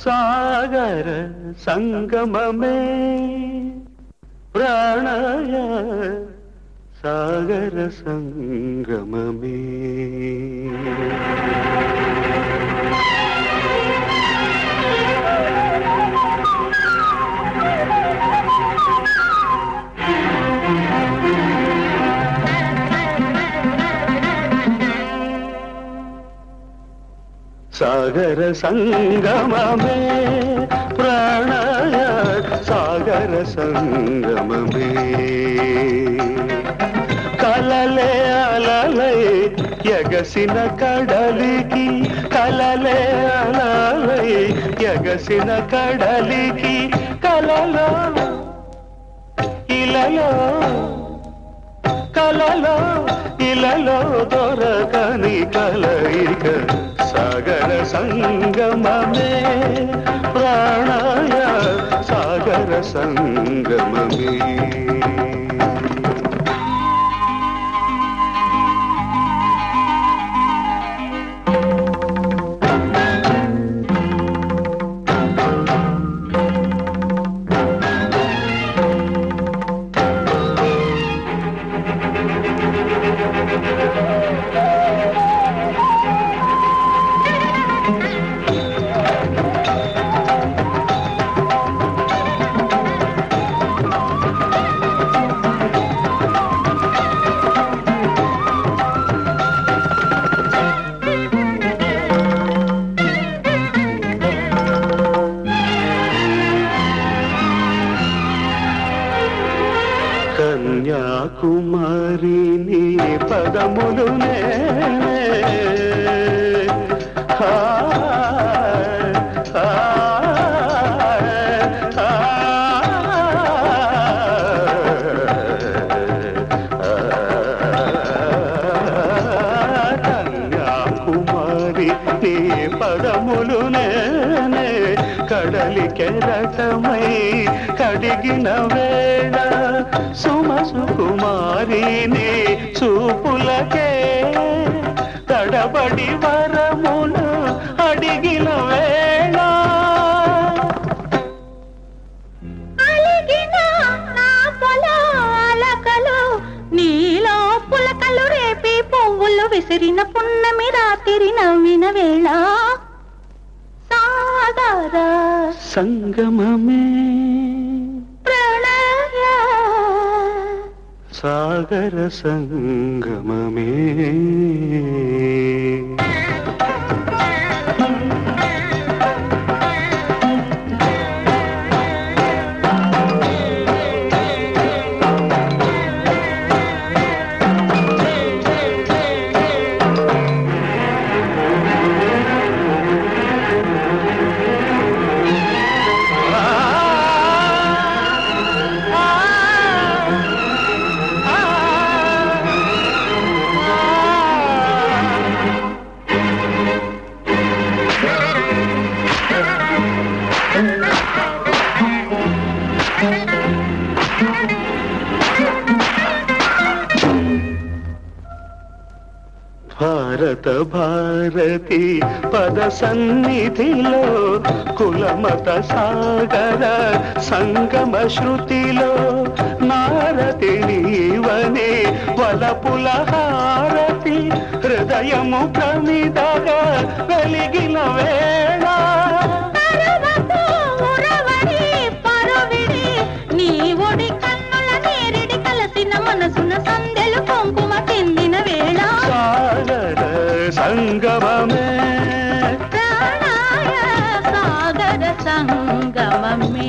సాగర సంగమమే ప్రాణయ సాగర సంగమమే సాగర సంగమమే ప్రాణాయ సాగర సంగమమే. కలలే అలలై ఎగసిన కడలికి కలలే అలలై ఎగసిన కడలికి కలలో ఇలలో కలలో ఇలలో దొరకని కలయిక. सङ्गममे प्राणाय सागर सङ्गममे కుమారి నీ. పదములు కన్యాకుమారి నీ పదములు కెరటమై కడిగిన వేళ సుమసు కుమారిని చూపులకే తడబడి వరములు అడిగిన వేళ. నీలో పులకలు రేపి పువ్వులు విసిరిన పున్నమి రాత్రి నవ్విన వేళ. సాగర సంగమమే ప్రణయ సాగర సంగమమే భారత భారతి పద సన్నిధిలో కులమత సాగర సంగమ శృతిలో నారతి నీవనే వలపుల హారతి హృదయము ప్రమిదగా వెలిగిన వేళ. తరువపు కన్నుల నేరిడి కలసిన మనసున సందెలు కుంకుమ సంగమమే